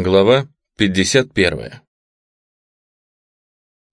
Глава 51.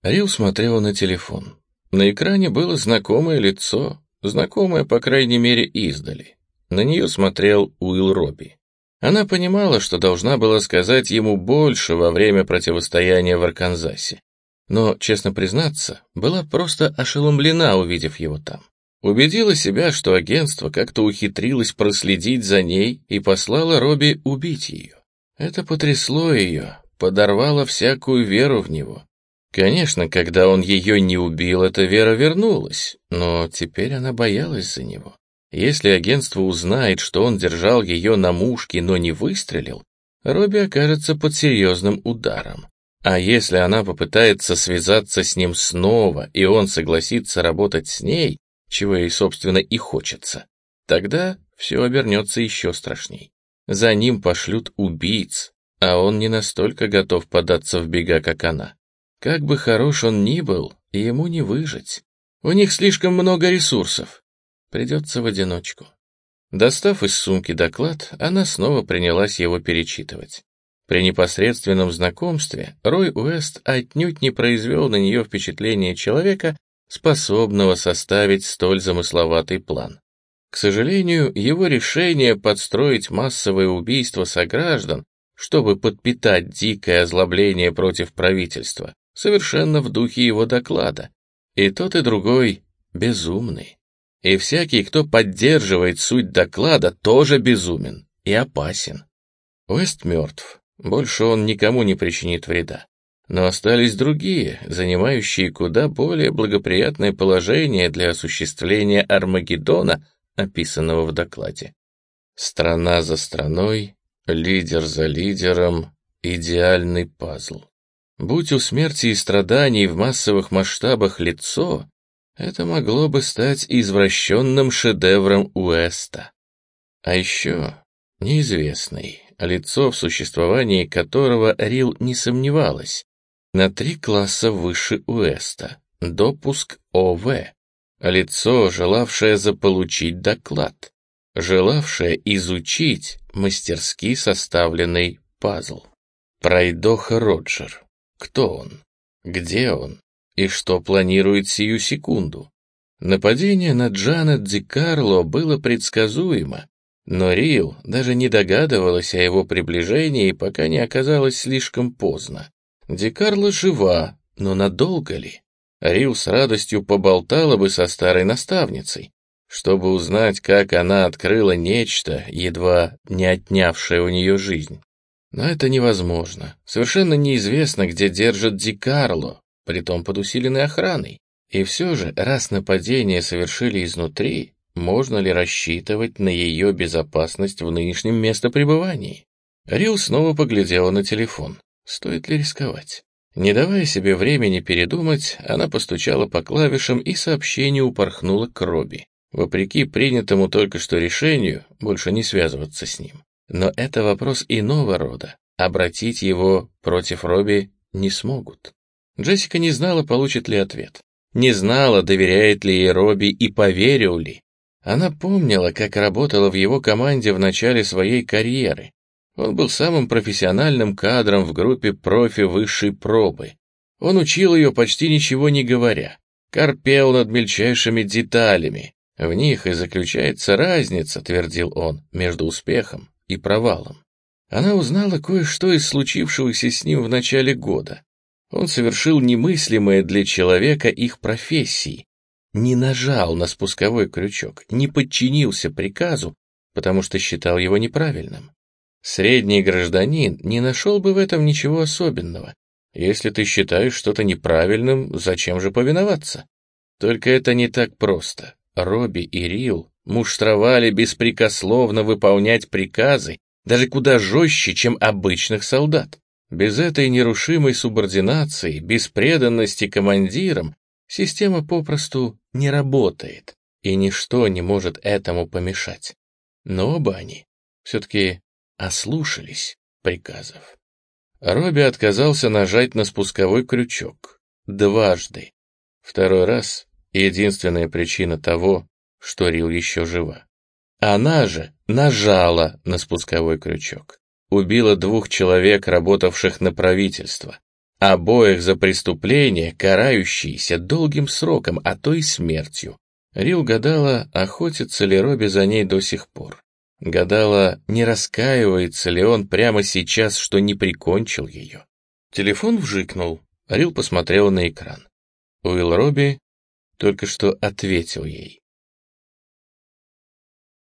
Рил смотрел на телефон. На экране было знакомое лицо, знакомое, по крайней мере, издали. На нее смотрел Уилл Робби. Она понимала, что должна была сказать ему больше во время противостояния в Арканзасе. Но, честно признаться, была просто ошеломлена, увидев его там. Убедила себя, что агентство как-то ухитрилось проследить за ней и послало Робби убить ее. Это потрясло ее, подорвало всякую веру в него. Конечно, когда он ее не убил, эта вера вернулась, но теперь она боялась за него. Если агентство узнает, что он держал ее на мушке, но не выстрелил, Робби окажется под серьезным ударом. А если она попытается связаться с ним снова, и он согласится работать с ней, чего ей, собственно, и хочется, тогда все обернется еще страшней. За ним пошлют убийц, а он не настолько готов податься в бега, как она. Как бы хорош он ни был, ему не выжить. У них слишком много ресурсов. Придется в одиночку. Достав из сумки доклад, она снова принялась его перечитывать. При непосредственном знакомстве Рой Уэст отнюдь не произвел на нее впечатление человека, способного составить столь замысловатый план. К сожалению, его решение подстроить массовое убийство сограждан, чтобы подпитать дикое озлобление против правительства, совершенно в духе его доклада. И тот, и другой безумный. И всякий, кто поддерживает суть доклада, тоже безумен и опасен. Уэст мертв, больше он никому не причинит вреда. Но остались другие, занимающие куда более благоприятное положение для осуществления Армагеддона, описанного в докладе. Страна за страной, лидер за лидером, идеальный пазл. Будь у смерти и страданий в массовых масштабах лицо, это могло бы стать извращенным шедевром Уэста. А еще неизвестный, лицо в существовании которого Рил не сомневалась, на три класса выше Уэста, допуск ОВ, лицо, желавшее заполучить доклад, желавшее изучить мастерски составленный пазл. Пройдоха Роджер. Кто он? Где он? И что планирует сию секунду? Нападение на Джанет Ди Карло было предсказуемо, но Рил даже не догадывалась о его приближении, пока не оказалось слишком поздно. Ди Карло жива, но надолго ли? Рил с радостью поболтала бы со старой наставницей, чтобы узнать, как она открыла нечто, едва не отнявшее у нее жизнь. Но это невозможно. Совершенно неизвестно, где держат Ди Карло, притом под усиленной охраной. И все же, раз нападение совершили изнутри, можно ли рассчитывать на ее безопасность в нынешнем местопребывании? Рил снова поглядела на телефон. Стоит ли рисковать? Не давая себе времени передумать, она постучала по клавишам и сообщение упорхнуло к Робби, вопреки принятому только что решению больше не связываться с ним. Но это вопрос иного рода. Обратить его против Робби не смогут. Джессика не знала, получит ли ответ. Не знала, доверяет ли ей Робби и поверил ли. Она помнила, как работала в его команде в начале своей карьеры, он был самым профессиональным кадром в группе профи высшей пробы. Он учил ее почти ничего не говоря, корпел над мельчайшими деталями. В них и заключается разница, твердил он, между успехом и провалом. Она узнала кое-что из случившегося с ним в начале года. Он совершил немыслимое для человека их профессии, не нажал на спусковой крючок, не подчинился приказу, потому что считал его неправильным. Средний гражданин не нашел бы в этом ничего особенного. Если ты считаешь что-то неправильным, зачем же повиноваться? Только это не так просто. Робби и Рил муштровали беспрекословно выполнять приказы, даже куда жестче, чем обычных солдат. Без этой нерушимой субординации, без преданности командирам, система попросту не работает, и ничто не может этому помешать. Но оба они все-таки ослушались приказов. Робби отказался нажать на спусковой крючок. Дважды. Второй раз — единственная причина того, что Рил еще жива. Она же нажала на спусковой крючок. убила двух человек, работавших на правительство. Обоих за преступление, карающиеся долгим сроком, а то и смертью. Рил гадала, охотится ли Робби за ней до сих пор. Гадала, не раскаивается ли он прямо сейчас, что не прикончил ее. Телефон вжикнул. Рил посмотрела на экран. Уилл Робби только что ответил ей.